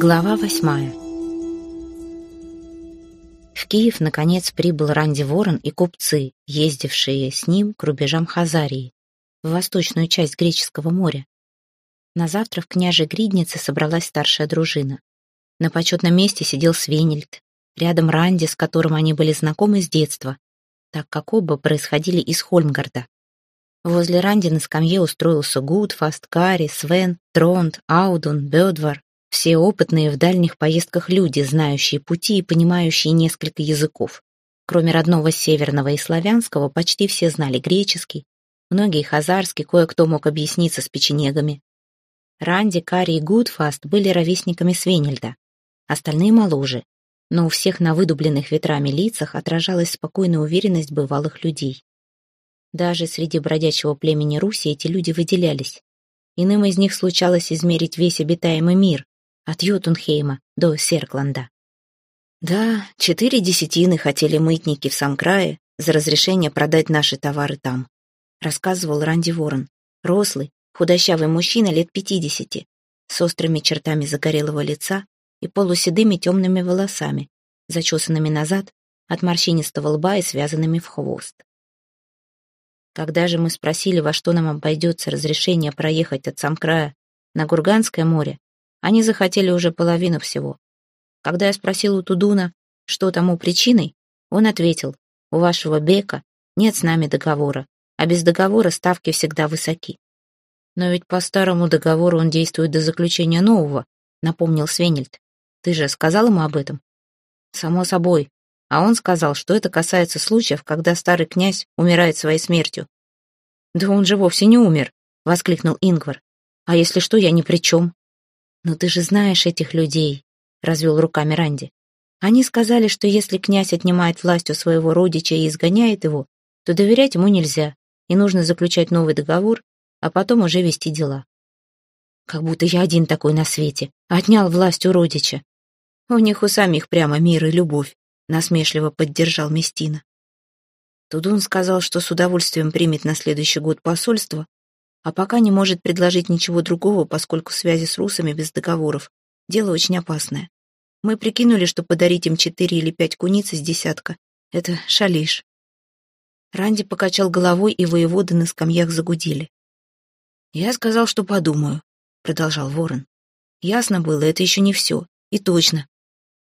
Глава восьмая В Киев, наконец, прибыл Ранди Ворон и купцы, ездившие с ним к рубежам Хазарии, в восточную часть Греческого моря. На завтра в княжей Гриднице собралась старшая дружина. На почетном месте сидел Свенельд, рядом Ранди, с которым они были знакомы с детства, так как оба происходили из Хольмгарда. Возле Ранди на скамье устроился Гудфаст, Кари, Свен, Тронт, Аудун, Бёдвар, все опытные в дальних поездках люди, знающие пути и понимающие несколько языков. Кроме родного северного и славянского, почти все знали греческий, многие хазарский, кое-кто мог объясниться с печенегами. Ранди, Кари и Гудфаст были ровесниками Свенельда, остальные моложе, но у всех на выдубленных ветрами лицах отражалась спокойная уверенность бывалых людей. Даже среди бродячего племени Руси эти люди выделялись. Иным из них случалось измерить весь обитаемый мир, от Ютунхейма до Серкланда. Да, четыре десятины хотели мытники в Самкрае за разрешение продать наши товары там, рассказывал Ранди Ворон. Рослый, худощавый мужчина лет пятидесяти, с острыми чертами загорелого лица и полуседыми темными волосами, зачесанными назад от морщинистого лба и связанными в хвост. Когда же мы спросили, во что нам обойдется разрешение проехать от Самкрая на Гурганское море, они захотели уже половину всего. Когда я спросил у Тудуна, что тому причиной, он ответил, у вашего Бека нет с нами договора, а без договора ставки всегда высоки. Но ведь по старому договору он действует до заключения нового, напомнил Свенельд. Ты же сказал ему об этом? Само собой. А он сказал, что это касается случаев, когда старый князь умирает своей смертью. Да он же вовсе не умер, воскликнул Ингвар. А если что, я ни при чем. «Но ты же знаешь этих людей», — развел руками Ранди. «Они сказали, что если князь отнимает власть у своего родича и изгоняет его, то доверять ему нельзя, и нужно заключать новый договор, а потом уже вести дела». «Как будто я один такой на свете, отнял власть у родича». «У них у самих прямо мир и любовь», — насмешливо поддержал Местина. Тудун сказал, что с удовольствием примет на следующий год посольство, а пока не может предложить ничего другого, поскольку связи с русами без договоров — дело очень опасное. Мы прикинули, что подарить им четыре или пять куниц из десятка — это шалиш. Ранди покачал головой, и воеводы на скамьях загудели. «Я сказал, что подумаю», — продолжал ворон. «Ясно было, это еще не все. И точно.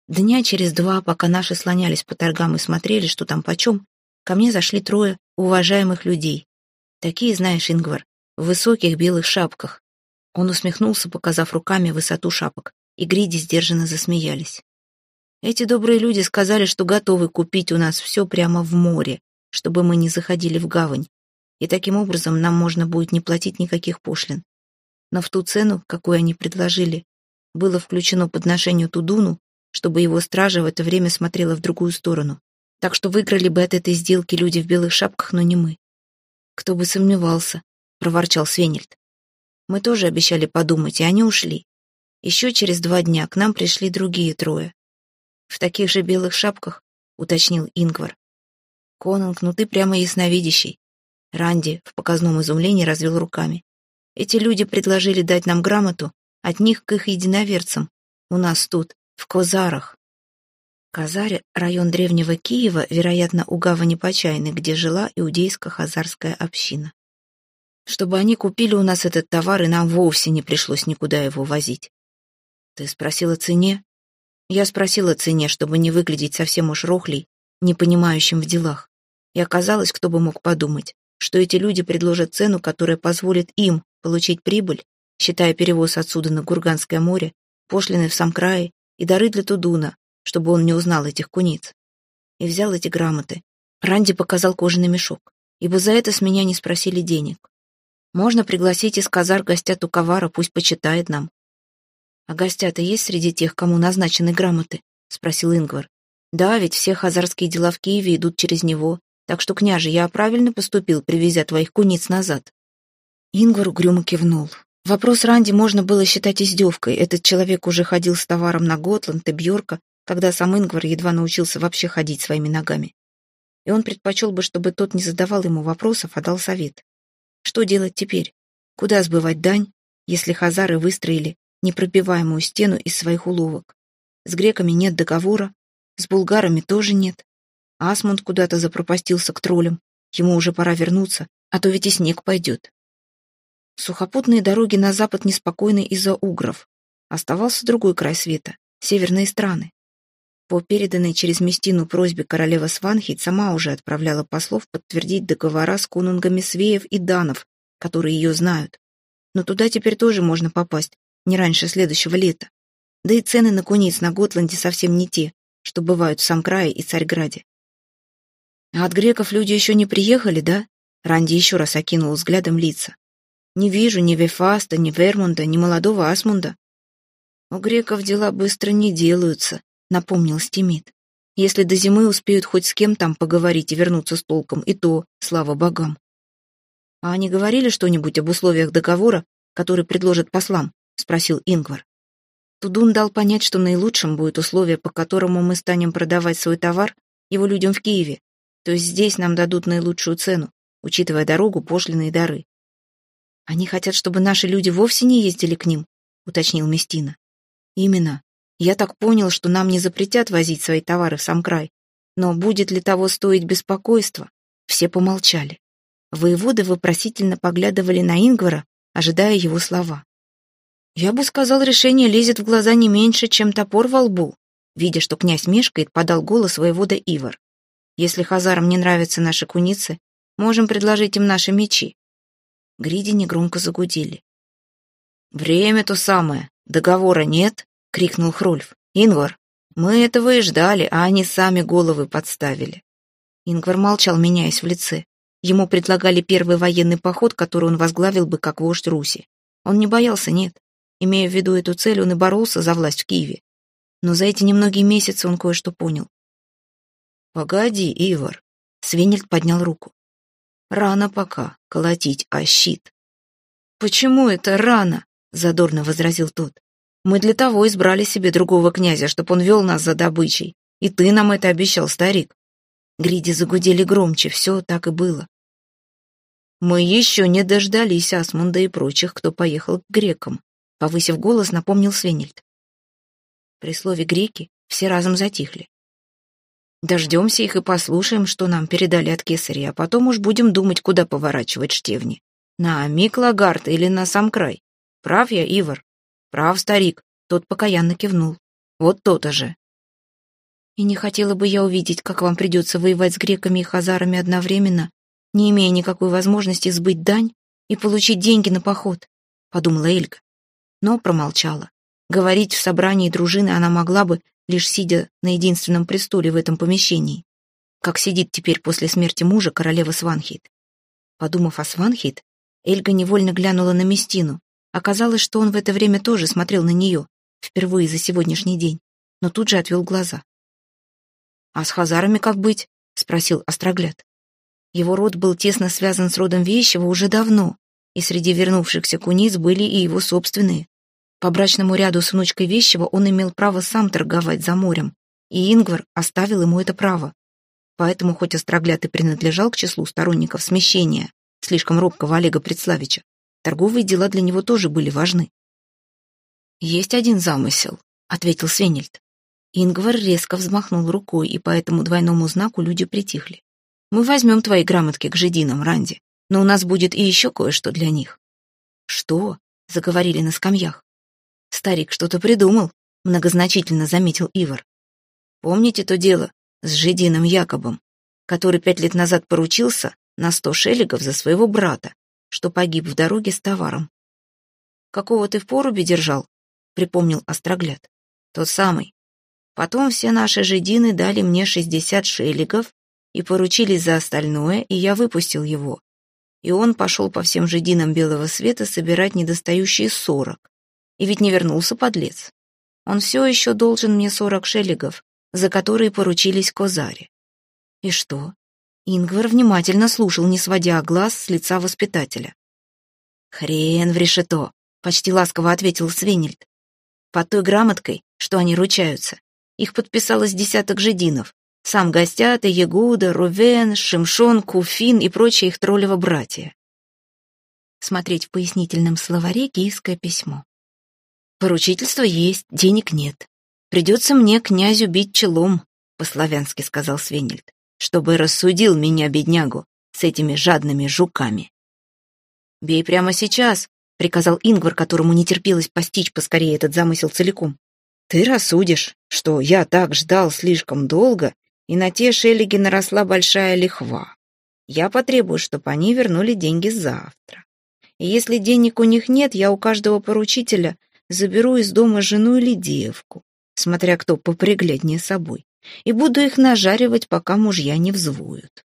Дня через два, пока наши слонялись по торгам и смотрели, что там почем, ко мне зашли трое уважаемых людей. Такие, знаешь, Ингвар, в высоких белых шапках. Он усмехнулся, показав руками высоту шапок, и Гриди сдержанно засмеялись. Эти добрые люди сказали, что готовы купить у нас все прямо в море, чтобы мы не заходили в гавань, и таким образом нам можно будет не платить никаких пошлин. Но в ту цену, какую они предложили, было включено подношение Тудуну, чтобы его стража в это время смотрела в другую сторону. Так что выиграли бы от этой сделки люди в белых шапках, но не мы. Кто бы сомневался, проворчал Свенельд. Мы тоже обещали подумать, и они ушли. Еще через два дня к нам пришли другие трое. В таких же белых шапках, уточнил Ингвар. Конанг, ну ты прямо ясновидящий. Ранди в показном изумлении развел руками. Эти люди предложили дать нам грамоту от них к их единоверцам. У нас тут, в Козарах. Казарь — район древнего Киева, вероятно, у гавани Почайны, где жила иудейско-хазарская община чтобы они купили у нас этот товар, и нам вовсе не пришлось никуда его возить. Ты спросил о цене? Я спросил о цене, чтобы не выглядеть совсем уж рохлей, не понимающим в делах. И оказалось, кто бы мог подумать, что эти люди предложат цену, которая позволит им получить прибыль, считая перевоз отсюда на Гурганское море, пошлины в сам край и дары для Тудуна, чтобы он не узнал этих куниц. И взял эти грамоты. Ранди показал кожаный мешок, ибо за это с меня не спросили денег. Можно пригласить из Казар гостя Туковара, пусть почитает нам. А гостя-то есть среди тех, кому назначены грамоты? Спросил Ингвар. Да, ведь все хазарские дела в Киеве идут через него. Так что, княже, я правильно поступил, привезя твоих куниц назад. Ингвар угрюмо кивнул. Вопрос Ранди можно было считать издевкой. Этот человек уже ходил с товаром на Готланд и Бьорка, когда сам Ингвар едва научился вообще ходить своими ногами. И он предпочел бы, чтобы тот не задавал ему вопросов, а дал совет. Что делать теперь? Куда сбывать дань, если хазары выстроили непробиваемую стену из своих уловок. С греками нет договора, с булгарами тоже нет. Асмунд куда-то запропастился к троллям. Ему уже пора вернуться, а то ведь и снег пойдет. Сухопутные дороги на запад неспокойны из-за угров. Оставался другой край света — северные страны. По переданной через Местину просьбе королева Сванхит сама уже отправляла послов подтвердить договора с конунгами Свеев и Данов, которые ее знают. Но туда теперь тоже можно попасть, не раньше следующего лета. Да и цены на куниц на Готланде совсем не те, что бывают в Самкрае и Царьграде. А от греков люди еще не приехали, да? Ранди еще раз окинул взглядом лица. Не вижу ни Вефаста, ни Вермунда, ни молодого Асмунда. У греков дела быстро не делаются, напомнил Стимит. Если до зимы успеют хоть с кем там поговорить и вернуться с толком, и то, слава богам. А они говорили что-нибудь об условиях договора, который предложат послам? Спросил Ингвар. Тудун дал понять, что наилучшим будет условие, по которому мы станем продавать свой товар его людям в Киеве, то есть здесь нам дадут наилучшую цену, учитывая дорогу, пошлины и дары. Они хотят, чтобы наши люди вовсе не ездили к ним, уточнил Местина. Именно. Я так понял, что нам не запретят возить свои товары в сам край. Но будет ли того стоить беспокойство? Все помолчали. Воеводы вопросительно поглядывали на Ингвара, ожидая его слова. Я бы сказал, решение лезет в глаза не меньше, чем топор во лбу. Видя, что князь мешкает, подал голос воевода Ивар. Если хазарам не нравятся наши куницы, можем предложить им наши мечи. Гриди негромко загудели. «Время то самое. Договора нет?» — крикнул Хрольф. «Ингвар, мы этого и ждали, а они сами головы подставили». Ингвар молчал, меняясь в лице. Ему предлагали первый военный поход, который он возглавил бы как вождь Руси. Он не боялся, нет. Имея в виду эту цель, он и боролся за власть в Киеве. Но за эти немногие месяцы он кое-что понял. «Погоди, Ивар!» Свенельд поднял руку. «Рано пока колотить о щит». «Почему это рано?» задорно возразил тот. «Мы для того избрали себе другого князя, чтобы он вел нас за добычей. И ты нам это обещал, старик». Гриди загудели громче, все так и было. «Мы еще не дождались Асмунда и прочих, кто поехал к грекам», повысив голос, напомнил Свенельд. При слове «греки» все разом затихли. Дождемся их и послушаем, что нам передали от кесаря, а потом уж будем думать, куда поворачивать штевни. На Миклагард или на сам край. Прав я, Ивар? Прав, старик. Тот покаянно кивнул. Вот то-то же. И не хотела бы я увидеть, как вам придется воевать с греками и хазарами одновременно, не имея никакой возможности сбыть дань и получить деньги на поход, подумала Эльга. Но промолчала. Говорить в собрании дружины она могла бы, лишь сидя на единственном престоле в этом помещении, как сидит теперь после смерти мужа королева Сванхейт. Подумав о Сванхейт, Эльга невольно глянула на Местину. Оказалось, что он в это время тоже смотрел на нее, впервые за сегодняшний день, но тут же отвел глаза. «А с хазарами как быть?» — спросил Острогляд. Его род был тесно связан с родом Вещего уже давно, и среди вернувшихся куниц были и его собственные. По брачному ряду с внучкой Вещего он имел право сам торговать за морем, и Ингвар оставил ему это право. Поэтому, хоть Острогляд и принадлежал к числу сторонников смещения, слишком робкого Олега Предславича, торговые дела для него тоже были важны. «Есть один замысел», — ответил Свенельд. Ингвар резко взмахнул рукой, и по этому двойному знаку люди притихли. «Мы возьмем твои грамотки к жидинам, Ранди, но у нас будет и еще кое-что для них». «Что?» — заговорили на скамьях. «Старик что-то придумал», — многозначительно заметил Ивар. «Помните то дело с Жидином Якобом, который пять лет назад поручился на сто шеллигов за своего брата, что погиб в дороге с товаром?» «Какого ты в порубе держал?» — припомнил Острогляд. «Тот самый. Потом все наши жидины дали мне шестьдесят шеллигов и поручились за остальное, и я выпустил его. И он пошел по всем жидинам белого света собирать недостающие сорок. И ведь не вернулся подлец. Он все еще должен мне сорок шеллигов, за которые поручились Козаре. И что? Ингвар внимательно слушал, не сводя глаз с лица воспитателя. «Хрен в решето», — почти ласково ответил Свенельд. «Под той грамоткой, что они ручаются, их подписалось десяток жидинов. Сам Гостята, Ягуда, Рувен, Шимшон, Куфин и прочие их троллево братья. Смотреть в пояснительном словаре гейское письмо. Поручительство есть, денег нет. Придется мне князю бить челом, по-славянски сказал Свенельд, чтобы рассудил меня, беднягу, с этими жадными жуками. «Бей прямо сейчас», — приказал Ингвар, которому не терпелось постичь поскорее этот замысел целиком. «Ты рассудишь, что я так ждал слишком долго, и на те шелеги наросла большая лихва. Я потребую, чтобы они вернули деньги завтра. И если денег у них нет, я у каждого поручителя заберу из дома жену или девку, смотря кто попригляднее собой, и буду их нажаривать, пока мужья не взвоют.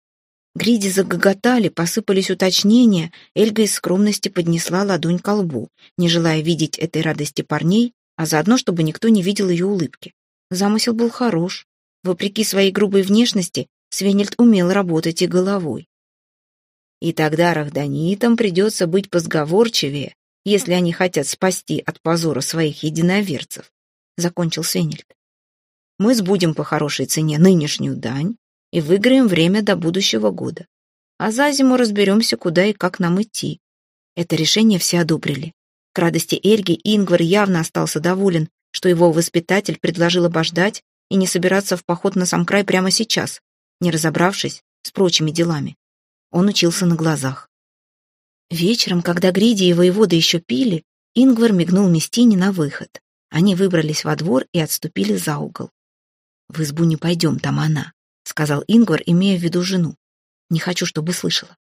Гриди загоготали, посыпались уточнения, Эльга из скромности поднесла ладонь к лбу, не желая видеть этой радости парней, а заодно, чтобы никто не видел ее улыбки. Замысел был хорош. Вопреки своей грубой внешности, Свенельд умел работать и головой. И тогда рахданитам придется быть позговорчивее, если они хотят спасти от позора своих единоверцев, — закончил Свенельд. Мы сбудем по хорошей цене нынешнюю дань и выиграем время до будущего года. А за зиму разберемся, куда и как нам идти. Это решение все одобрили. К радости Эльги Ингвар явно остался доволен, что его воспитатель предложил обождать и не собираться в поход на сам край прямо сейчас, не разобравшись с прочими делами. Он учился на глазах. Вечером, когда Гриди и воевода еще пили, Ингвар мигнул Местине на выход. Они выбрались во двор и отступили за угол. «В избу не пойдем, там она», — сказал Ингвар, имея в виду жену. «Не хочу, чтобы слышала.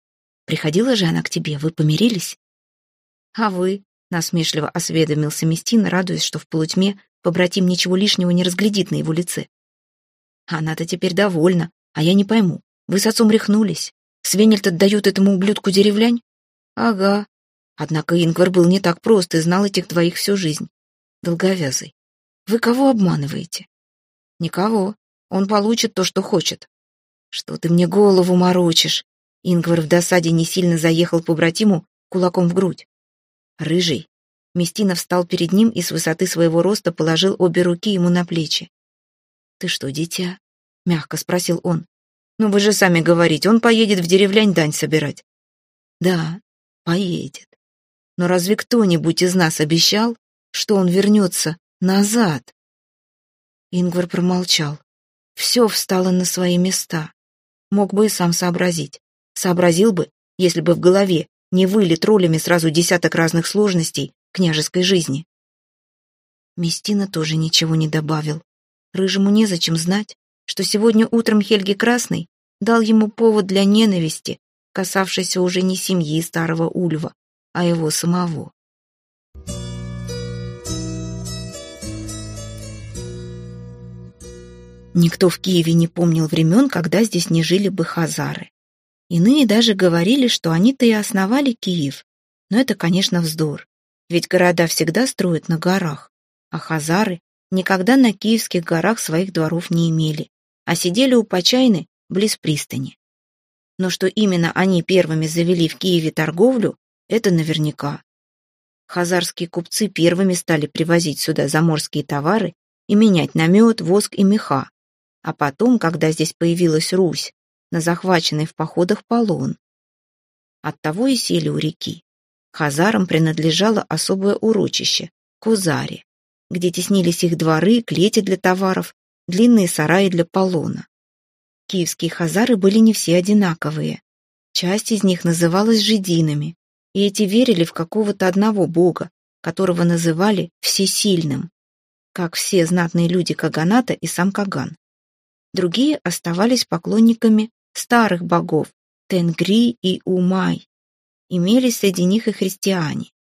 Приходила же она к тебе, вы помирились?» «А вы?» — насмешливо осведомился Местина, радуясь, что в полутьме побратим ничего лишнего не разглядит на его лице. «Она-то теперь довольна, а я не пойму. Вы с отцом рехнулись. Свенельд отдает этому ублюдку деревлянь? Ага. Однако Ингвар был не так прост и знал этих двоих всю жизнь. Долговязый. Вы кого обманываете? Никого. Он получит то, что хочет. Что ты мне голову морочишь? Ингвар в досаде не сильно заехал по братиму кулаком в грудь. Рыжий. Местина встал перед ним и с высоты своего роста положил обе руки ему на плечи. «Ты что, дитя?» — мягко спросил он. «Ну вы же сами говорите, он поедет в деревлянь дань собирать». «Да, поедет. Но разве кто-нибудь из нас обещал, что он вернется назад?» Ингвар промолчал. Все встало на свои места. Мог бы и сам сообразить. Сообразил бы, если бы в голове не выли троллями сразу десяток разных сложностей княжеской жизни. Местина тоже ничего не добавил. Рыжему незачем знать, что сегодня утром Хельги Красный дал ему повод для ненависти, касавшейся уже не семьи старого Ульва, а его самого. Никто в Киеве не помнил времен, когда здесь не жили бы хазары. Иные даже говорили, что они-то и основали Киев. Но это, конечно, вздор. Ведь города всегда строят на горах. А хазары никогда на киевских горах своих дворов не имели, а сидели у Почайны близ пристани. Но что именно они первыми завели в Киеве торговлю, это наверняка. Хазарские купцы первыми стали привозить сюда заморские товары и менять на мед, воск и меха. А потом, когда здесь появилась Русь, на захваченный в походах полон. Оттого и сели у реки. Хазарам принадлежало особое урочище – Кузари где теснились их дворы, клети для товаров, длинные сараи для полона. Киевские хазары были не все одинаковые. Часть из них называлась жидинами, и эти верили в какого-то одного бога, которого называли Всесильным, как все знатные люди Каганата и сам Каган. Другие оставались поклонниками старых богов Тенгри и Умай. Имелись среди них и христиане.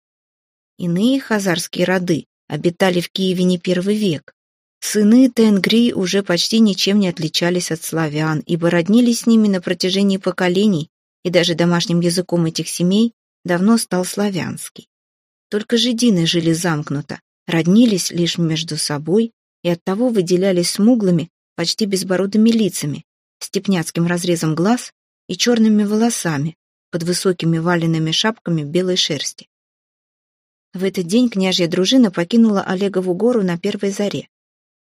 Иные хазарские роды обитали в Киеве не первый век. Сыны Тенгри уже почти ничем не отличались от славян, ибо роднились с ними на протяжении поколений, и даже домашним языком этих семей давно стал славянский. Только жидины жили замкнуто, роднились лишь между собой и оттого выделялись смуглыми, почти безбородыми лицами, степняцким разрезом глаз и черными волосами под высокими валенными шапками белой шерсти. В этот день княжья дружина покинула Олегову гору на первой заре.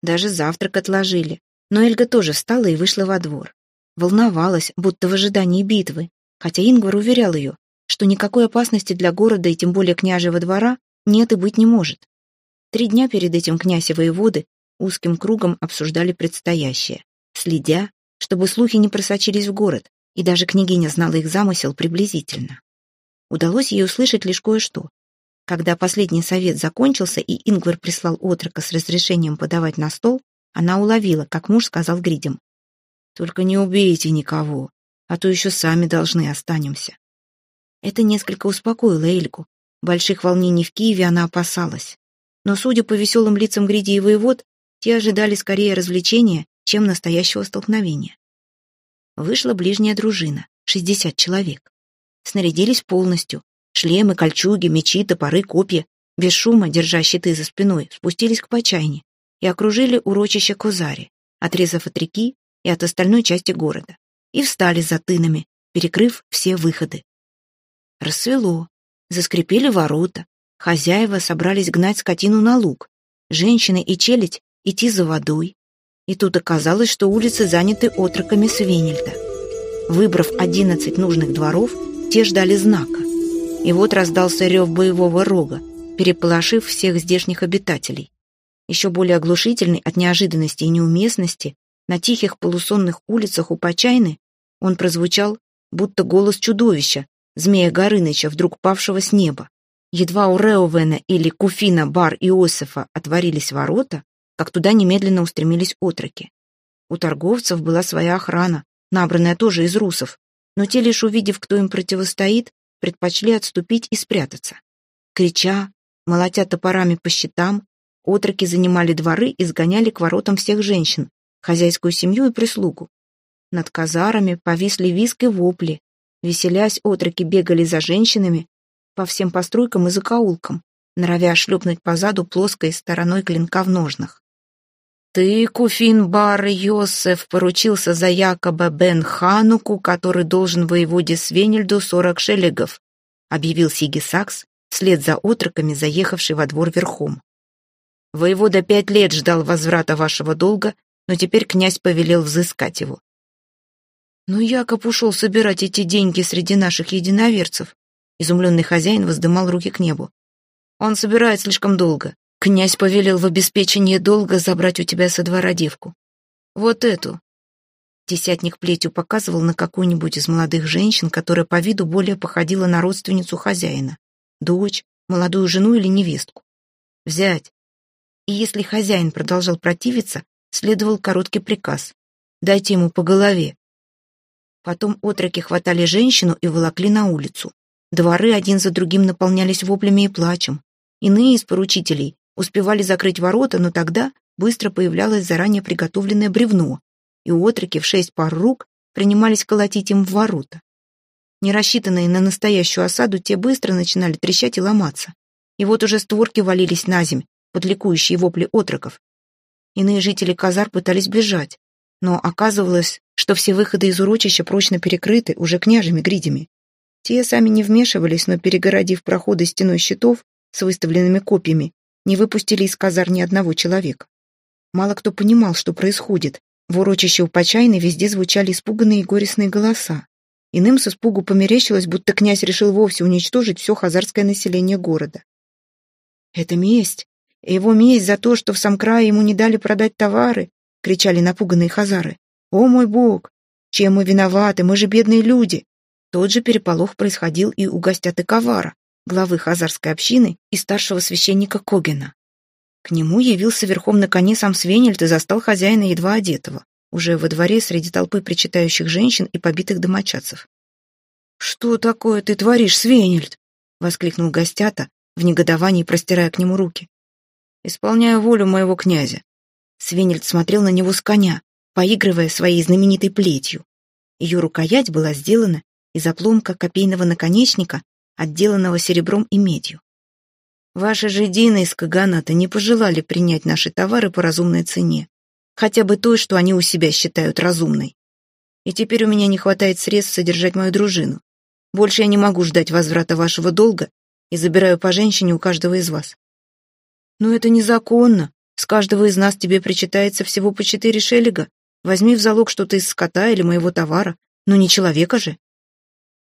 Даже завтрак отложили, но Эльга тоже встала и вышла во двор. Волновалась, будто в ожидании битвы, хотя Ингвар уверял ее, что никакой опасности для города и тем более княжьего двора нет и быть не может. Три дня перед этим князь и воеводы узким кругом обсуждали предстоящее, следя, чтобы слухи не просочились в город, и даже княгиня знала их замысел приблизительно. Удалось ей услышать лишь кое-что. Когда последний совет закончился и Ингвар прислал отрока с разрешением подавать на стол, она уловила, как муж сказал Гридям. «Только не убейте никого, а то еще сами должны останемся». Это несколько успокоило Эльку. Больших волнений в Киеве она опасалась. Но, судя по веселым лицам Гриди и воевод, те ожидали скорее развлечения, чем настоящего столкновения. Вышла ближняя дружина, 60 человек. Снарядились полностью. Шлемы, кольчуги, мечи, топоры, копья, без шума, держа щиты за спиной, спустились к Почайне и окружили урочище Козари, отрезав от реки и от остальной части города, и встали за тынами, перекрыв все выходы. Рассвело, заскрипели ворота, хозяева собрались гнать скотину на луг, женщины и челядь идти за водой. И тут оказалось, что улицы заняты отроками Свенельда. Выбрав одиннадцать нужных дворов, те ждали знака. И вот раздался рев боевого рога, переполошив всех здешних обитателей. Еще более оглушительный от неожиданности и неуместности, на тихих полусонных улицах у Почайны он прозвучал, будто голос чудовища, змея Горыныча, вдруг павшего с неба. Едва у Реовена или Куфина бар Иосифа отворились ворота, как туда немедленно устремились отроки. У торговцев была своя охрана, набранная тоже из русов, но те, лишь увидев, кто им противостоит, предпочли отступить и спрятаться. Крича, молотя топорами по щитам, отроки занимали дворы и сгоняли к воротам всех женщин, хозяйскую семью и прислугу. Над казарами повисли виск и вопли. Веселясь, отроки бегали за женщинами по всем постройкам и закоулкам, норовя шлепнуть по заду плоской стороной клинка в ножнах. «Ты, Куфин Бар Йосеф, поручился за якобы Бен Хануку, который должен воеводе Свенельду сорок шелегов», объявил Сиги Сакс, вслед за отроками, заехавший во двор верхом. «Воевода пять лет ждал возврата вашего долга, но теперь князь повелел взыскать его». «Ну, Якоб ушел собирать эти деньги среди наших единоверцев», изумленный хозяин воздымал руки к небу. «Он собирает слишком долго. Князь повелел в обеспечении долга забрать у тебя со двора девку. Вот эту. Десятник плетью показывал на какую-нибудь из молодых женщин, которая по виду более походила на родственницу хозяина. Дочь, молодую жену или невестку. Взять. И если хозяин продолжал противиться, следовал короткий приказ. Дайте ему по голове. Потом отроки хватали женщину и волокли на улицу. Дворы один за другим наполнялись воплями и плачем. Иные из поручителей Успевали закрыть ворота, но тогда быстро появлялось заранее приготовленное бревно, и отроки в шесть пар рук принимались колотить им в ворота. Не рассчитанные на настоящую осаду, те быстро начинали трещать и ломаться. И вот уже створки валились на земь, под ликующие вопли отроков. Иные жители Казар пытались бежать, но оказывалось, что все выходы из урочища прочно перекрыты уже княжими-гридями. Те сами не вмешивались, но, перегородив проходы стеной щитов с выставленными копьями, не выпустили из казар ни одного человека. Мало кто понимал, что происходит. В урочище у Почайны везде звучали испуганные и горестные голоса. Иным с испугу померещилось, будто князь решил вовсе уничтожить все хазарское население города. «Это месть! Его месть за то, что в сам крае ему не дали продать товары!» — кричали напуганные хазары. «О мой бог! Чем мы виноваты? Мы же бедные люди!» Тот же переполох происходил и у гостя Ковара главы хазарской общины и старшего священника Когена. К нему явился верхом на коне сам Свенельд и застал хозяина едва одетого, уже во дворе среди толпы причитающих женщин и побитых домочадцев. «Что такое ты творишь, Свенельд?» — воскликнул гостята, в негодовании простирая к нему руки. «Исполняю волю моего князя». Свенельд смотрел на него с коня, поигрывая своей знаменитой плетью. Ее рукоять была сделана из опломка копейного наконечника отделанного серебром и медью. Ваши же Дины из Каганата не пожелали принять наши товары по разумной цене, хотя бы той, что они у себя считают разумной. И теперь у меня не хватает средств содержать мою дружину. Больше я не могу ждать возврата вашего долга и забираю по женщине у каждого из вас. Но это незаконно. С каждого из нас тебе причитается всего по четыре шелега. Возьми в залог что-то из скота или моего товара. Но не человека же.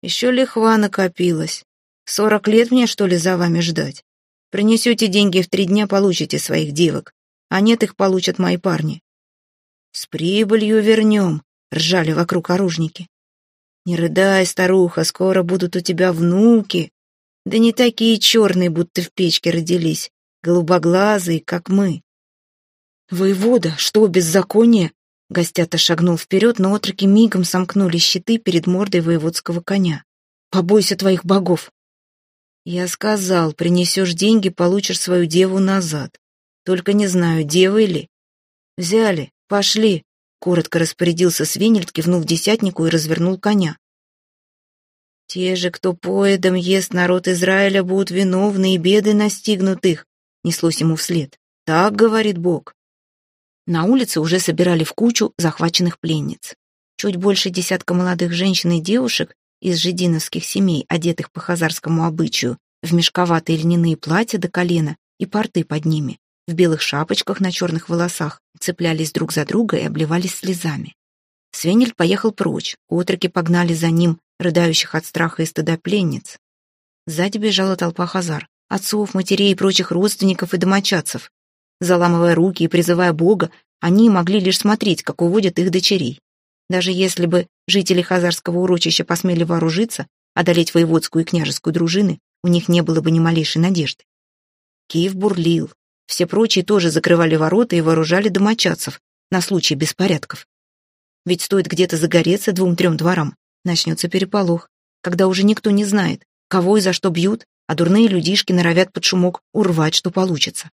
Еще лихва накопилась. Сорок лет мне, что ли, за вами ждать? Принесете деньги в три дня, получите своих девок, а нет, их получат мои парни. С прибылью вернем, ржали вокруг оружники. Не рыдай, старуха, скоро будут у тебя внуки. Да не такие черные, будто в печке родились, голубоглазые, как мы. Воевода, что, беззаконие? Гостята шагнул вперед, но отроки мигом сомкнули щиты перед мордой воеводского коня. «Побойся твоих богов!» «Я сказал, принесешь деньги, получишь свою деву назад. Только не знаю, дева ли?» «Взяли, пошли!» Коротко распорядился Свенельд, кивнув десятнику и развернул коня. «Те же, кто поедом ест народ Израиля, будут виновны, и беды настигнут их», — неслось ему вслед. «Так говорит Бог». На улице уже собирали в кучу захваченных пленниц. Чуть больше десятка молодых женщин и девушек из жидиновских семей, одетых по хазарскому обычаю, в мешковатые льняные платья до колена и порты под ними, в белых шапочках на черных волосах, цеплялись друг за друга и обливались слезами. Свенельд поехал прочь, отроки погнали за ним, рыдающих от страха и стыда пленниц. Сзади бежала толпа хазар, отцов, матерей и прочих родственников и домочадцев. Заламывая руки и призывая Бога, они могли лишь смотреть, как уводят их дочерей. Даже если бы жители хазарского урочища посмели вооружиться, одолеть воеводскую и княжескую дружины, у них не было бы ни малейшей надежды. Киев бурлил. Все прочие тоже закрывали ворота и вооружали домочадцев на случай беспорядков. Ведь стоит где-то загореться двум-трем дворам, начнется переполох, когда уже никто не знает, кого и за что бьют, а дурные людишки норовят под шумок урвать, что получится.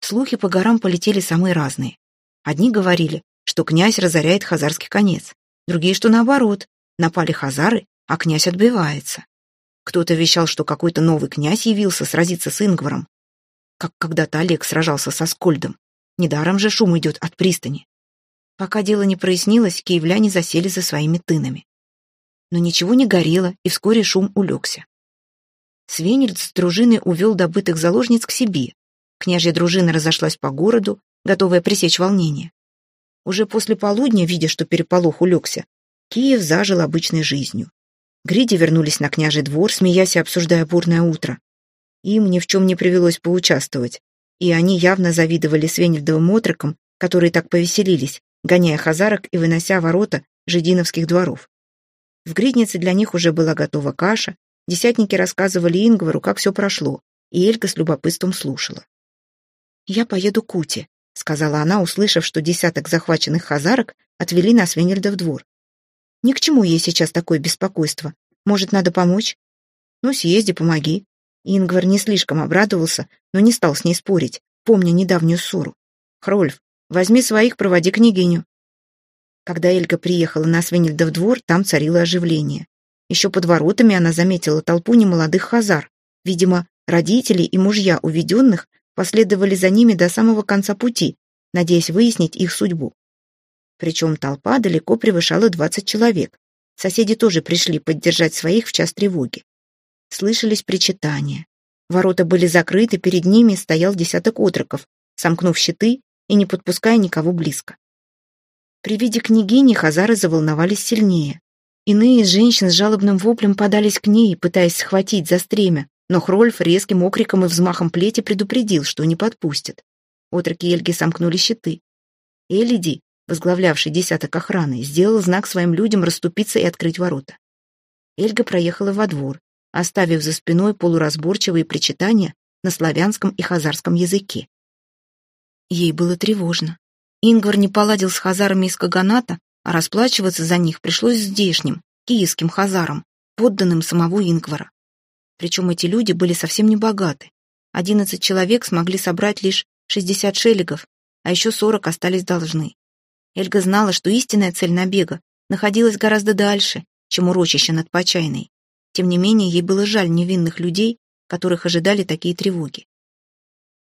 Слухи по горам полетели самые разные. Одни говорили, что князь разоряет хазарский конец, другие, что наоборот, напали хазары, а князь отбивается. Кто-то вещал, что какой-то новый князь явился сразиться с Ингваром, как когда-то Олег сражался со Скольдом. Недаром же шум идет от пристани. Пока дело не прояснилось, киевляне засели за своими тынами. Но ничего не горело, и вскоре шум улегся. Свенельд с дружиной увел добытых заложниц к себе. Княжья дружина разошлась по городу, готовая пресечь волнение. Уже после полудня, видя, что переполох улегся, Киев зажил обычной жизнью. Гриди вернулись на княжий двор, смеясь и обсуждая бурное утро. Им ни в чем не привелось поучаствовать, и они явно завидовали Свенельдовым отрокам, которые так повеселились, гоняя хазарок и вынося ворота жидиновских дворов. В гриднице для них уже была готова каша, десятники рассказывали Ингвару, как все прошло, и Элька с любопытством слушала. «Я поеду к Ути», — сказала она, услышав, что десяток захваченных хазарок отвели на Свенельдов двор. Ни к чему ей сейчас такое беспокойство. Может, надо помочь? Ну, съезди, помоги. Ингвар не слишком обрадовался, но не стал с ней спорить, помня недавнюю ссору. Хрольф, возьми своих, проводи княгиню. Когда Эльга приехала на Свенельдов двор, там царило оживление. Еще под воротами она заметила толпу немолодых хазар. Видимо, родители и мужья уведенных последовали за ними до самого конца пути, надеясь выяснить их судьбу. Причем толпа далеко превышала 20 человек. Соседи тоже пришли поддержать своих в час тревоги. Слышались причитания. Ворота были закрыты, перед ними стоял десяток отроков, сомкнув щиты и не подпуская никого близко. При виде княгини хазары заволновались сильнее. Иные из женщин с жалобным воплем подались к ней, пытаясь схватить за стремя, но Хрольф резким окриком и взмахом плети предупредил, что не подпустят. Отроки Эльги сомкнули щиты. Элиди, возглавлявший десяток охраны, сделал знак своим людям расступиться и открыть ворота. Эльга проехала во двор, оставив за спиной полуразборчивые причитания на славянском и хазарском языке. Ей было тревожно. Ингвар не поладил с хазарами из Каганата, а расплачиваться за них пришлось здешним, киевским хазарам, подданным самого Ингвара. Причем эти люди были совсем не богаты. Одиннадцать человек смогли собрать лишь шестьдесят шелегов, а еще сорок остались должны. Эльга знала, что истинная цель набега находилась гораздо дальше, чем урочище над Почайной. Тем не менее, ей было жаль невинных людей, которых ожидали такие тревоги.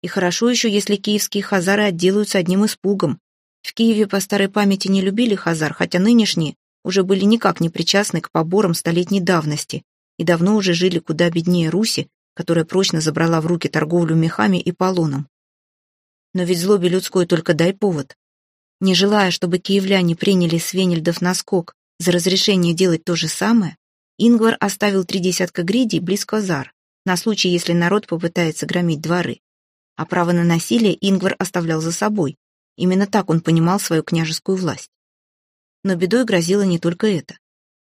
И хорошо еще, если киевские хазары отделаются одним испугом. В Киеве по старой памяти не любили хазар, хотя нынешние уже были никак не причастны к поборам столетней давности и давно уже жили куда беднее Руси, которая прочно забрала в руки торговлю мехами и полоном. Но ведь злобе людской только дай повод. Не желая, чтобы киевляне приняли Свенельдов на скок за разрешение делать то же самое, Ингвар оставил три десятка гридей близ Козар, на случай, если народ попытается громить дворы. А право на насилие Ингвар оставлял за собой. Именно так он понимал свою княжескую власть. Но бедой грозило не только это.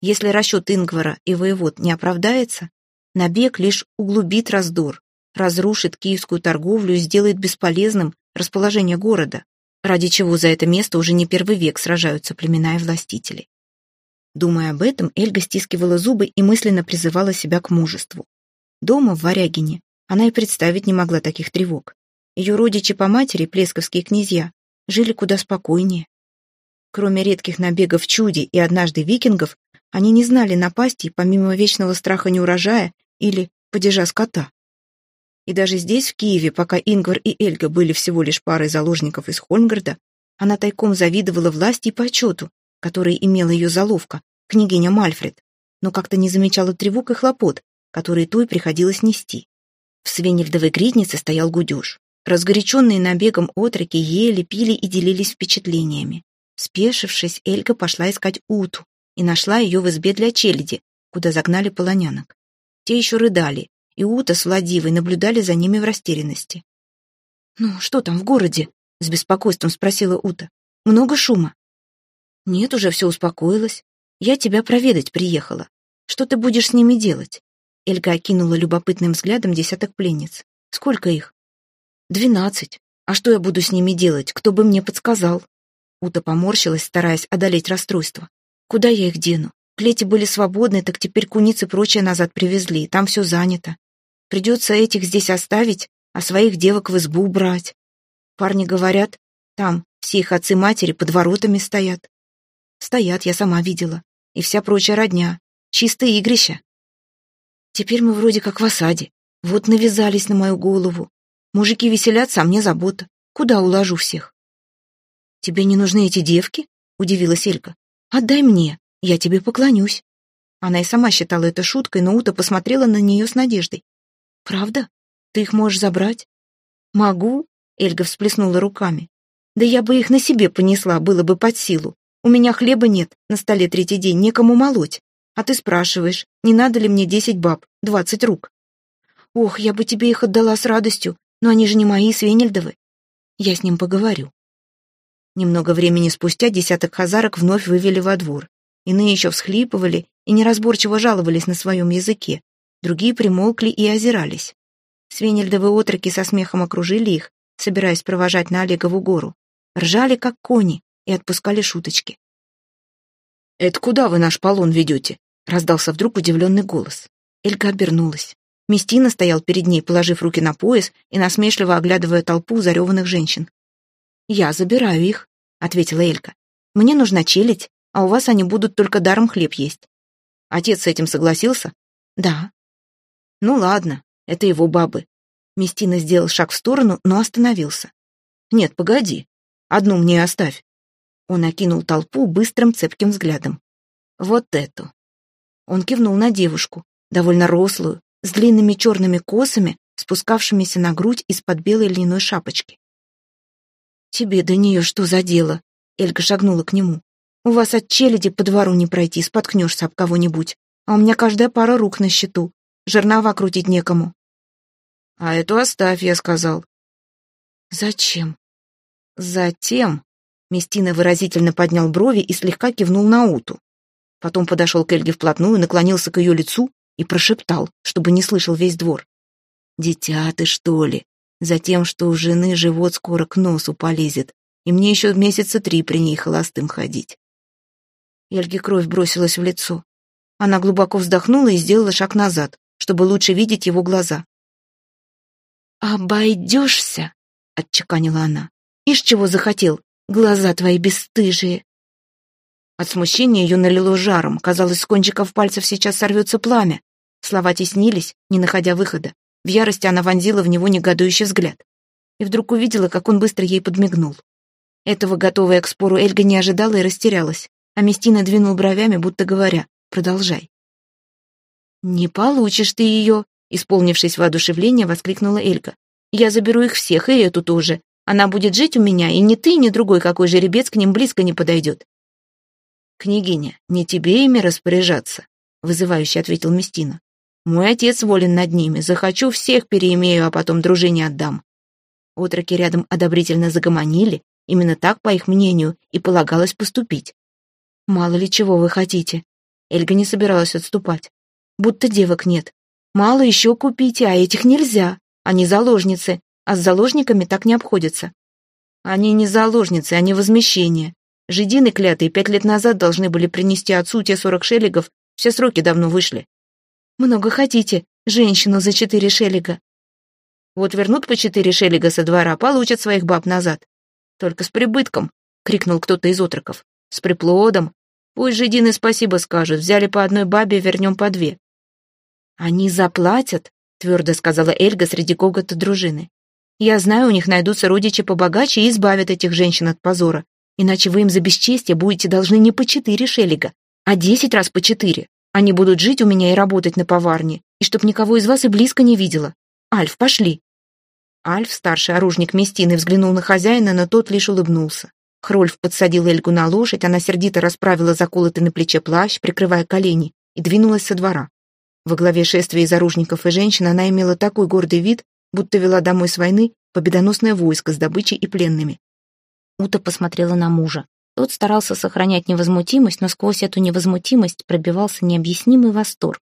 Если расчет Ингвара и воевод не оправдается, набег лишь углубит раздор, разрушит киевскую торговлю и сделает бесполезным расположение города, ради чего за это место уже не первый век сражаются племена и властители. Думая об этом, Эльга стискивала зубы и мысленно призывала себя к мужеству. Дома, в Варягине, она и представить не могла таких тревог. Ее родичи по матери, плесковские князья, жили куда спокойнее. Кроме редких набегов чуди и однажды викингов, они не знали напасти, помимо вечного страха неурожая или падежа скота. И даже здесь, в Киеве, пока Ингвар и Эльга были всего лишь парой заложников из Хольмгарда, она тайком завидовала власти и почету, который имела ее заловка, княгиня Мальфред, но как-то не замечала тревог и хлопот, которые той приходилось нести. В Свенельдовой гриднице стоял гудеж. Разгоряченные набегом отроки ели, пили и делились впечатлениями. Спешившись, Эльга пошла искать Уту и нашла ее в избе для челяди, куда загнали полонянок. Те еще рыдали, и Ута с Владивой наблюдали за ними в растерянности. «Ну, что там в городе?» — с беспокойством спросила Ута. «Много шума?» «Нет, уже все успокоилось. Я тебя проведать приехала. Что ты будешь с ними делать?» Эльга окинула любопытным взглядом десяток пленниц. «Сколько их?» «Двенадцать. А что я буду с ними делать? Кто бы мне подсказал?» Ута поморщилась, стараясь одолеть расстройство. «Куда я их дену? Клети были свободны, так теперь куницы и прочее назад привезли, там все занято. Придется этих здесь оставить, а своих девок в избу убрать. Парни говорят, там все их отцы-матери под воротами стоят. Стоят, я сама видела. И вся прочая родня. Чистое игрище. Теперь мы вроде как в осаде. Вот навязались на мою голову. Мужики веселятся, а мне забота. Куда уложу всех? Тебе не нужны эти девки? Удивилась Элька. Отдай мне, я тебе поклонюсь. Она и сама считала это шуткой, но Ута посмотрела на нее с надеждой. «Правда? Ты их можешь забрать?» «Могу», — Эльга всплеснула руками. «Да я бы их на себе понесла, было бы под силу. У меня хлеба нет, на столе третий день, некому молоть. А ты спрашиваешь, не надо ли мне десять баб, двадцать рук?» «Ох, я бы тебе их отдала с радостью, но они же не мои, Свенельдовы. Я с ним поговорю. Немного времени спустя десяток хазарок вновь вывели во двор. Иные еще всхлипывали и неразборчиво жаловались на своем языке. Другие примолкли и озирались. Свенельдовы отроки со смехом окружили их, собираясь провожать на Олегову гору. Ржали, как кони, и отпускали шуточки. «Это куда вы наш полон ведете?» — раздался вдруг удивленный голос. Элька обернулась. Местина стоял перед ней, положив руки на пояс и насмешливо оглядывая толпу зареванных женщин. «Я забираю их», — ответила Элька. «Мне нужна челядь, а у вас они будут только даром хлеб есть». Отец с этим согласился? «Да». «Ну ладно, это его бабы». Местина сделал шаг в сторону, но остановился. «Нет, погоди. Одну мне оставь». Он окинул толпу быстрым цепким взглядом. «Вот эту». Он кивнул на девушку, довольно рослую, с длинными черными косами, спускавшимися на грудь из-под белой льняной шапочки. «Тебе до нее что за дело?» Эльга шагнула к нему. «У вас от челяди по двору не пройти, споткнешься об кого-нибудь. А у меня каждая пара рук на счету. Жернова крутить некому». «А эту оставь», — я сказал. «Зачем?» «Затем», — Местина выразительно поднял брови и слегка кивнул на Уту. Потом подошел к Эльге вплотную, наклонился к ее лицу и прошептал, чтобы не слышал весь двор. «Дитя ты, что ли? Затем, что у жены живот скоро к носу полезет, и мне еще месяца три при ней холостым ходить». Эльге кровь бросилась в лицо. Она глубоко вздохнула и сделала шаг назад, чтобы лучше видеть его глаза. «Обойдешься?» — отчеканила она. «Ишь, чего захотел? Глаза твои бесстыжие!» От смущения ее налило жаром. Казалось, с кончиков пальцев сейчас сорвется пламя. Слова теснились, не находя выхода. В ярости она вонзила в него негодующий взгляд. И вдруг увидела, как он быстро ей подмигнул. Этого, готовая к спору, Эльга не ожидала и растерялась. А Местина двинул бровями, будто говоря, «Продолжай». «Не получишь ты ее», — исполнившись воодушевления, воскликнула Эльга. «Я заберу их всех, и эту тоже. Она будет жить у меня, и ни ты, ни другой какой жеребец к ним близко не подойдет». «Княгиня, не тебе ими распоряжаться», — вызывающе ответил Местина. Мой отец волен над ними. Захочу, всех переимею, а потом дружине отдам. Отроки рядом одобрительно загомонили. Именно так, по их мнению, и полагалось поступить. Мало ли чего вы хотите. Эльга не собиралась отступать. Будто девок нет. Мало еще купите, а этих нельзя. Они заложницы, а с заложниками так не обходятся. Они не заложницы, они возмещение. Жидины клятые пять лет назад должны были принести отцу те сорок шеллигов, все сроки давно вышли. Много хотите, женщину за четыре шеллига. Вот вернут по четыре шеллига со двора, получат своих баб назад. Только с прибытком, крикнул кто-то из отроков. С приплодом. Пусть жидины спасибо скажут, взяли по одной бабе, вернем по две. Они заплатят, твердо сказала Эльга среди гогота дружины. Я знаю, у них найдутся родичи побогаче и избавят этих женщин от позора. Иначе вы им за бесчестие будете должны не по четыре шеллига, а десять раз по четыре. Они будут жить у меня и работать на поварне, и чтоб никого из вас и близко не видела. Альф, пошли!» Альф, старший оружник Местины, взглянул на хозяина, но тот лишь улыбнулся. Хрольф подсадил Эльгу на лошадь, она сердито расправила заколотый на плече плащ, прикрывая колени, и двинулась со двора. Во главе шествия из оружников и женщин она имела такой гордый вид, будто вела домой с войны победоносное войско с добычей и пленными. Ута посмотрела на мужа. Тот старался сохранять невозмутимость, но сквозь эту невозмутимость пробивался необъяснимый восторг.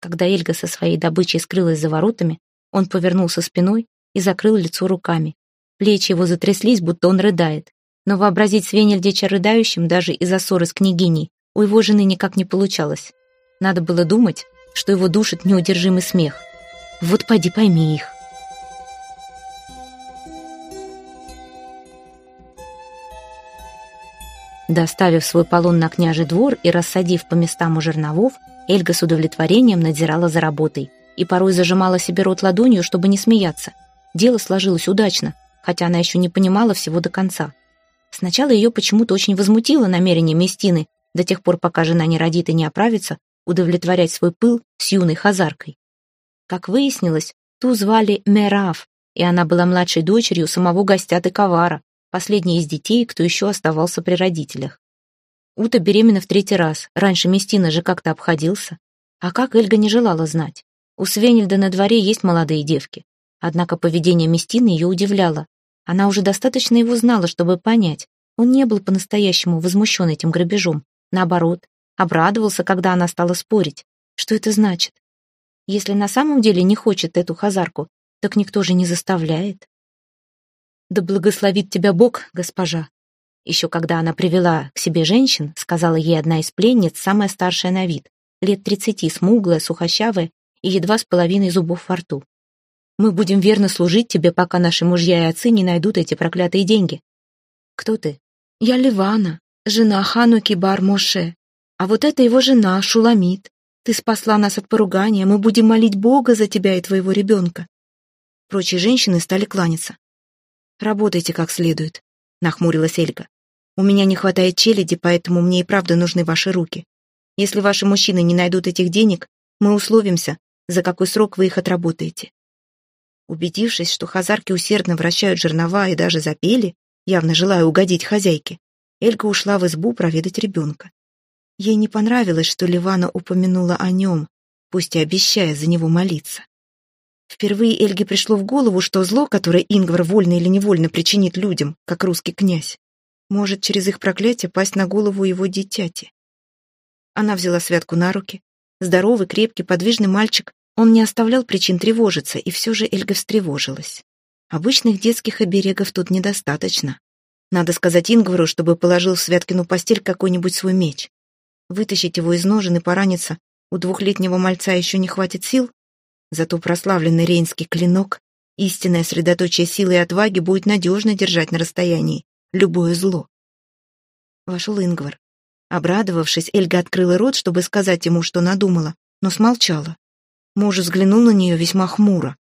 Когда Эльга со своей добычей скрылась за воротами, он повернулся спиной и закрыл лицо руками. Плечи его затряслись, будто он рыдает. Но вообразить Свенельдича рыдающим даже из-за ссоры с княгиней у его жены никак не получалось. Надо было думать, что его душит неудержимый смех. Вот поди пойми их. Доставив свой полон на княжий двор и рассадив по местам у жерновов, Эльга с удовлетворением надзирала за работой и порой зажимала себе рот ладонью, чтобы не смеяться. Дело сложилось удачно, хотя она еще не понимала всего до конца. Сначала ее почему-то очень возмутило намерение Местины, до тех пор, пока жена не родит и не оправится, удовлетворять свой пыл с юной хазаркой. Как выяснилось, ту звали Мерав, и она была младшей дочерью самого гостя Ковара, последний из детей, кто еще оставался при родителях. Ута беременна в третий раз, раньше Местина же как-то обходился. А как Эльга не желала знать. У Свенельда на дворе есть молодые девки. Однако поведение Местины ее удивляло. Она уже достаточно его знала, чтобы понять. Он не был по-настоящему возмущен этим грабежом. Наоборот, обрадовался, когда она стала спорить. Что это значит? Если на самом деле не хочет эту хазарку, так никто же не заставляет. «Да благословит тебя Бог, госпожа!» Еще когда она привела к себе женщин, сказала ей одна из пленниц, самая старшая на вид, лет тридцати, смуглая, сухощавая и едва с половиной зубов во рту. «Мы будем верно служить тебе, пока наши мужья и отцы не найдут эти проклятые деньги». «Кто ты?» «Я Ливана, жена Хануки Бар-Моше. А вот это его жена, Шуламит. Ты спасла нас от поругания, мы будем молить Бога за тебя и твоего ребенка». Прочие женщины стали кланяться. «Работайте как следует», — нахмурилась Эльга. «У меня не хватает челяди, поэтому мне и правда нужны ваши руки. Если ваши мужчины не найдут этих денег, мы условимся, за какой срок вы их отработаете». Убедившись, что хазарки усердно вращают жернова и даже запели, явно желая угодить хозяйке, Эльга ушла в избу проведать ребенка. Ей не понравилось, что Ливана упомянула о нем, пусть и обещая за него молиться. Впервые Эльге пришло в голову, что зло, которое Ингвар вольно или невольно причинит людям, как русский князь, может через их проклятие пасть на голову его дитяти. Она взяла Святку на руки. Здоровый, крепкий, подвижный мальчик. Он не оставлял причин тревожиться, и все же Эльга встревожилась. Обычных детских оберегов тут недостаточно. Надо сказать Ингвару, чтобы положил в Святкину постель какой-нибудь свой меч. Вытащить его из ножен и пораниться у двухлетнего мальца еще не хватит сил, Зато прославленный рейнский клинок, истинное средоточие силы и отваги, будет надежно держать на расстоянии любое зло. Вошел Ингвар. Обрадовавшись, Эльга открыла рот, чтобы сказать ему, что надумала, но смолчала. Муж взглянул на нее весьма хмуро.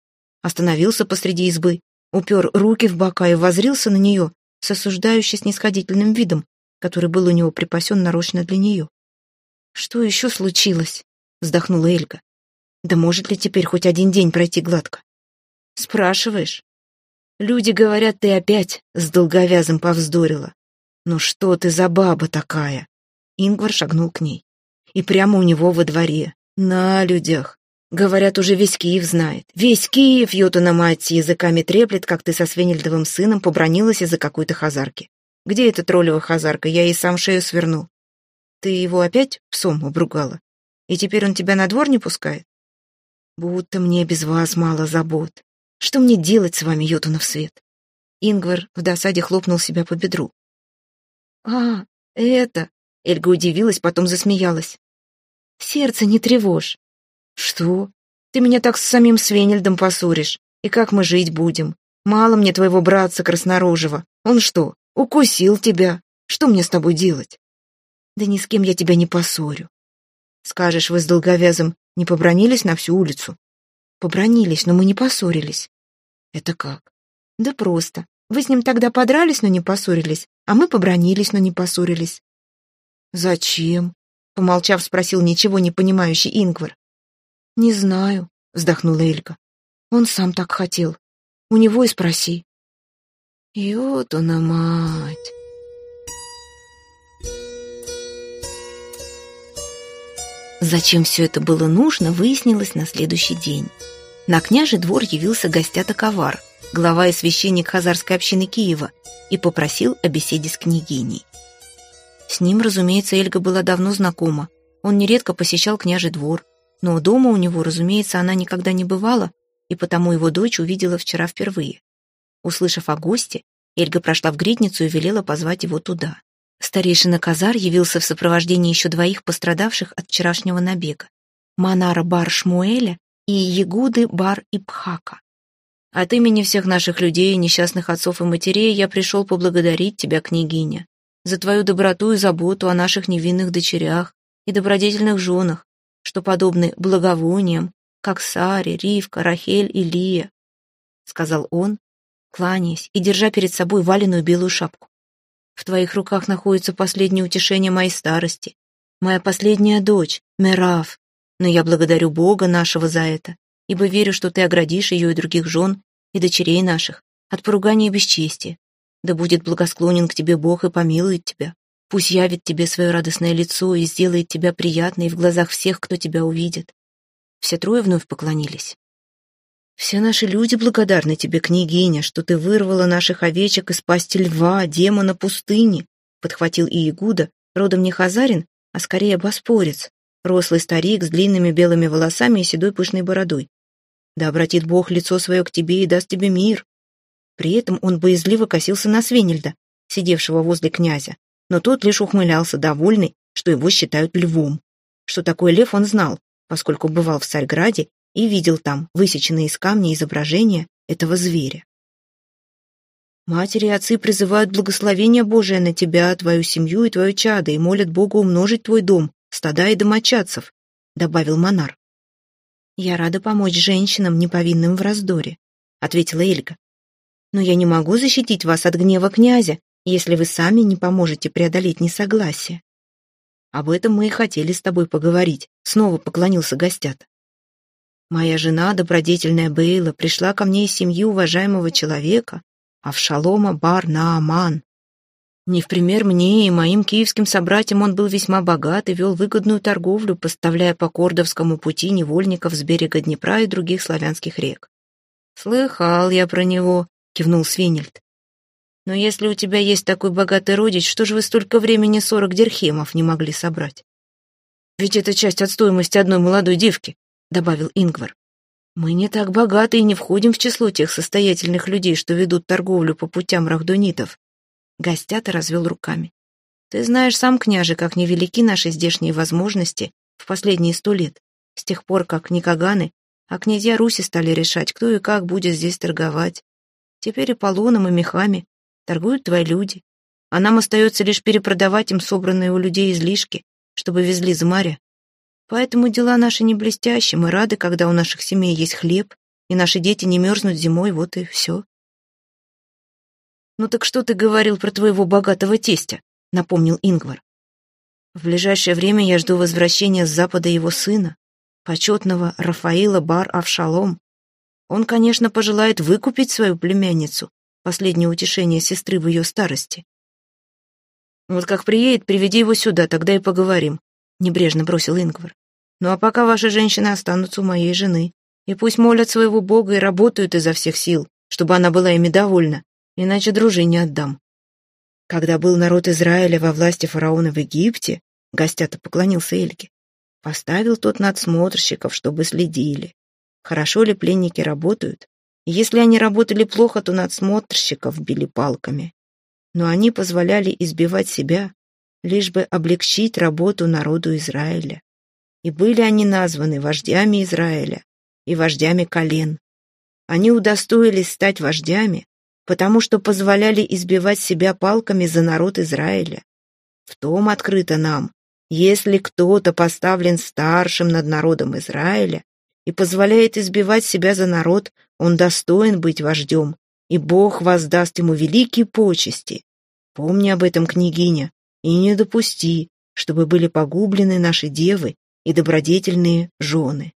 Остановился посреди избы, упер руки в бока и возрился на нее с осуждающе снисходительным видом, который был у него припасен нарочно для нее. «Что еще случилось?» — вздохнула Эльга. Да может ли теперь хоть один день пройти гладко? Спрашиваешь? Люди говорят, ты опять с долговязым повздорила. Ну что ты за баба такая? Ингвар шагнул к ней. И прямо у него во дворе, на людях. Говорят, уже весь Киев знает. Весь Киев, Йотуна мать, языками треплет, как ты со Свенельдовым сыном побронилась из-за какой-то хазарки. Где эта троллева хазарка? Я ей сам шею сверну. Ты его опять псом обругала? И теперь он тебя на двор не пускает? Будто мне без вас мало забот. Что мне делать с вами, Йотунов свет? Ингвар в досаде хлопнул себя по бедру. «А, это...» — Эльга удивилась, потом засмеялась. «Сердце не тревожь. «Что? Ты меня так с самим Свенельдом поссоришь. И как мы жить будем? Мало мне твоего братца краснорожего. Он что, укусил тебя? Что мне с тобой делать?» «Да ни с кем я тебя не поссорю». «Скажешь, вы с долговязом не побронились на всю улицу?» «Побронились, но мы не поссорились». «Это как?» «Да просто. Вы с ним тогда подрались, но не поссорились, а мы побронились, но не поссорились». «Зачем?» — помолчав, спросил ничего не понимающий Ингвар. «Не знаю», — вздохнула Элька. «Он сам так хотел. У него и спроси». И вот она мать. Зачем все это было нужно, выяснилось на следующий день. На княжий двор явился гостята Ковар, глава и священник Хазарской общины Киева, и попросил о беседе с княгиней. С ним, разумеется, Эльга была давно знакома. Он нередко посещал княжий двор, но дома у него, разумеется, она никогда не бывала, и потому его дочь увидела вчера впервые. Услышав о госте, Эльга прошла в гридницу и велела позвать его туда. Старейшина Казар явился в сопровождении еще двоих пострадавших от вчерашнего набега. Манара Бар Шмуэля и Ягуды Бар Ипхака. От имени всех наших людей, несчастных отцов и матерей, я пришел поблагодарить тебя, княгиня, за твою доброту и заботу о наших невинных дочерях и добродетельных женах, что подобны благовониям, как Саре, Ривка, Рахель и Лия, — сказал он, кланяясь и держа перед собой валеную белую шапку. В твоих руках находится последнее утешение моей старости, моя последняя дочь, Мерав, но я благодарю Бога нашего за это, ибо верю, что ты оградишь ее и других жен и дочерей наших от поругания и бесчестия. Да будет благосклонен к тебе Бог и помилует тебя. Пусть явит тебе свое радостное лицо и сделает тебя приятной в глазах всех, кто тебя увидит. Все трое вновь поклонились. Все наши люди благодарны тебе, княгиня, что ты вырвала наших овечек из пасти льва, демона пустыни, подхватил и Игуда, родом не хазарин, а скорее боспорец, рослый старик с длинными белыми волосами и седой пышной бородой. Да обратит Бог лицо свое к тебе и даст тебе мир. При этом он боязливо косился на Свенельда, сидевшего возле князя, но тот лишь ухмылялся, довольный, что его считают львом. Что такое лев он знал, поскольку бывал в Царьграде и видел там высеченные из камня изображения этого зверя. Матери и отцы призывают благословение Божие на тебя, твою семью и твое чадо и молят Бога умножить твой дом, стада и домочадцев, добавил Монар. Я рада помочь женщинам, неповинным в раздоре, ответила Эльга. Но я не могу защитить вас от гнева князя, если вы сами не поможете преодолеть несогласие. Об этом мы и хотели с тобой поговорить, снова поклонился гостят. Моя жена, добродетельная Бейла, пришла ко мне из семьи уважаемого человека, Авшалома бар Нааман. Не в пример мне и моим киевским собратьям он был весьма богат и вел выгодную торговлю, поставляя по Кордовскому пути невольников с берега Днепра и других славянских рек. «Слыхал я про него», — кивнул Свинельд. Но если у тебя есть такой богатый родич, что же вы столько времени сорок дирхемов не могли собрать? Ведь это часть от стоимости одной молодой девки, добавил Ингвар. Мы не так богаты и не входим в число тех состоятельных людей, что ведут торговлю по путям рахдонитов. Гостята развел руками. Ты знаешь сам, княже, как невелики наши здешние возможности в последние сто лет, с тех пор, как не Каганы, а князья Руси стали решать, кто и как будет здесь торговать. Теперь и полоном, и мехами Торгуют твои люди, а нам остается лишь перепродавать им собранные у людей излишки, чтобы везли за моря. Поэтому дела наши не блестящие, мы рады, когда у наших семей есть хлеб, и наши дети не мерзнут зимой, вот и все. «Ну так что ты говорил про твоего богатого тестя?» — напомнил Ингвар. «В ближайшее время я жду возвращения с запада его сына, почетного Рафаила Бар-Авшалом. Он, конечно, пожелает выкупить свою племянницу, последнее утешение сестры в ее старости. «Вот как приедет, приведи его сюда, тогда и поговорим», — небрежно бросил Ингвар. Ну а пока ваши женщины останутся у моей жены, и пусть молят своего Бога и работают изо всех сил, чтобы она была ими довольна, иначе дружине отдам. Когда был народ Израиля во власти фараона в Египте, гостята поклонился Эльке, поставил тот надсмотрщиков, чтобы следили, хорошо ли пленники работают, и если они работали плохо, то надсмотрщиков били палками. Но они позволяли избивать себя, лишь бы облегчить работу народу Израиля. И были они названы вождями Израиля и вождями колен. Они удостоились стать вождями, потому что позволяли избивать себя палками за народ Израиля. В том открыто нам, если кто-то поставлен старшим над народом Израиля и позволяет избивать себя за народ, он достоин быть вождем, и Бог воздаст ему великие почести. Помни об этом, княгиня, и не допусти, чтобы были погублены наши девы и добродетельные жены.